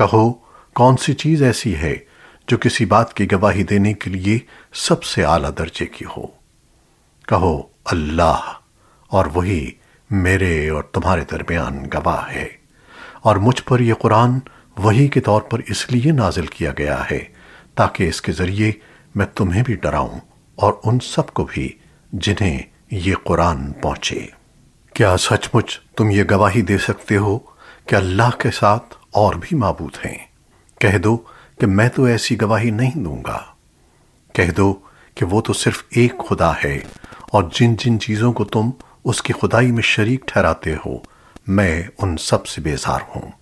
کہو، کون سی چیز ایسی ہے جو کسی بات کی گواہی دینے کے لیے سب سے اعلیٰ درجے کی ہو؟ کہو، اللہ، اور وہی میرے اور تمہارے درمیان گواہ ہے، اور مجھ پر یہ قرآن وہی کے طور پر اس لیے نازل کیا گیا ہے تاکہ اس کے ذریعے میں تمہیں بھی ڈراؤں اور ان سب کو بھی جنہیں یہ قرآن پہنچے۔ کیا سچ مچ تم یہ گواہی دے سکتے ہو کہ اللہ کے ساتھ اور بھی معبود ہیں۔ کہہ دو کہ میں تو ایسی گواہی نہیں دوں گا۔ کہہ دو کہ وہ تو صرف ایک خدا ہے اور جن جن چیزوں کو تم اس کی خدائی میں شریک ٹھہراتے ہو، میں ان سب سے بیزار ہوں۔